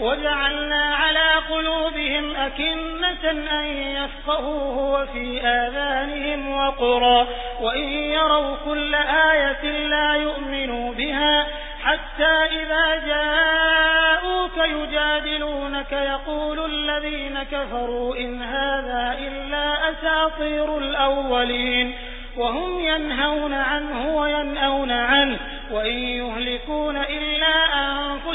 وجعلنا على قلوبهم أكنة أن يفقهوه وفي آذانهم وقرا وإن يروا كل آية لا يؤمنوا بها حتى إذا جاءوك يجادلونك يقول الذين كفروا إن هذا إلا أساطير الأولين وهم ينهون عنه وينأون عنه وإن يهلكون إلا